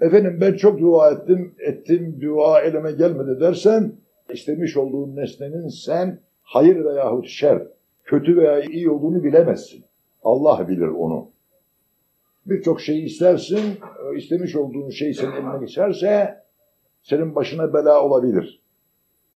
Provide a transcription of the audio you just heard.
Efendim ben çok dua ettim, ettim dua elime gelmedi dersen, istemiş olduğun nesnenin sen hayır veyahut şer, kötü veya iyi olduğunu bilemezsin. Allah bilir onu. Birçok şeyi istersin, e, istemiş olduğun şey senin eline geçerse, senin başına bela olabilir.